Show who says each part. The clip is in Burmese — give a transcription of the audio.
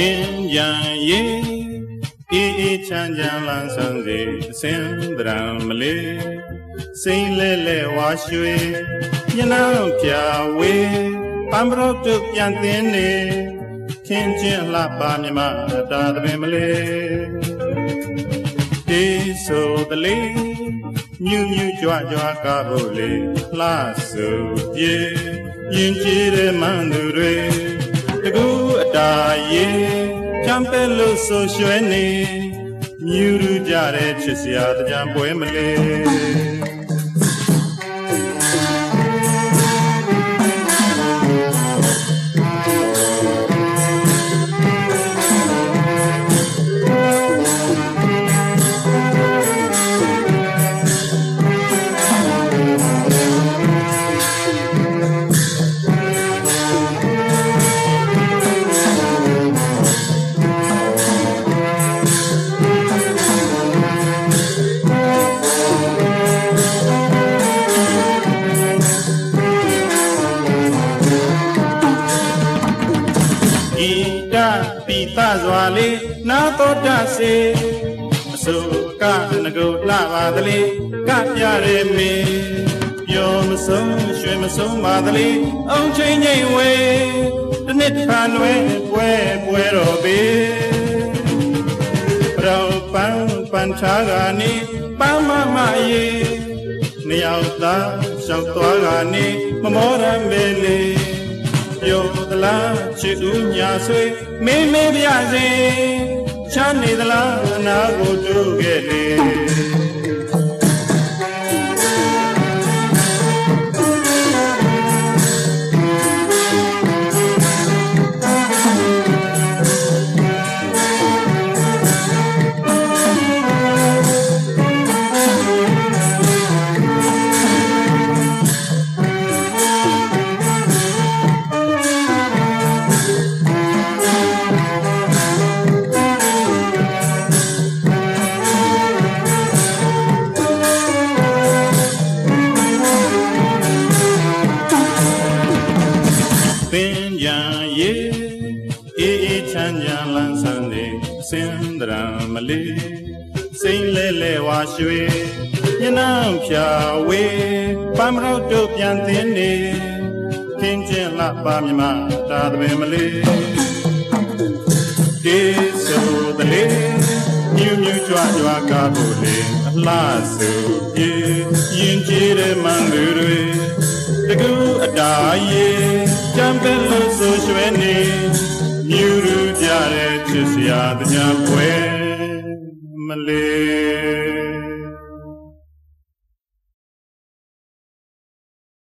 Speaker 1: ပင်ကြံရေးအေးအေးချမ်းချမ်းလန်းဆန်းစေအစင်တရံမလေးစိမ့်လဲလဲဝါရွှေညနာပြဝေပံပရုတ်တုပြန်သင်းနေခင်းချင်းလှပါမြမတာတပင်မလေးတေးဆိုတလေးမြူးမြူးကြွကြွကားဖို့လေလှဆိုပြေရင်ကြည်တဲ့မန်သူတွေတကူအ တာရေးချမ်းပဲလို့ဆိုရွှဲနေမြူရူကြတဲ့ချစ်စရာတကြံပွဲမလေး စွာလေးနာတော်တစေအစိုးကငကုလှပါသလေကပြရဲမေပြောမဆုံးရွှေမဆုံးပါသလေအောင်ချင်းငိမ့်ဝေတနစ်ခါလွဲပွဲပွဲတော်ပေပရောပန်းပန်းချာကနေပန်းမမရေနှစ်ယောက်သားရှောက်သွားကနေမမောရမေလေး ပြောသလားချစ်ဦးညာဆွေမင်းမေးပြစေချမ်းနေသလားအနာကိုတို့ခဲ့လေ လေးစိမ့်လဲလဲဝါရွှေညနာဖြာဝေပမရောက်တို့ပြန်သင်းနေခင်းကျင်လှပါမြမတာတပင်မလေးဒီဆိုတလေးမြူးမြူးကြွားကြွားကားဖို့လေအလားဆိုပြေရင်ကြည်တဲ့မန်သူတွေတကူအတားရေ ကြံပဲလို့ဆိုရွှဲနေမြူးရူကြတဲ့ချစ်စရာတညာပွဲမလေး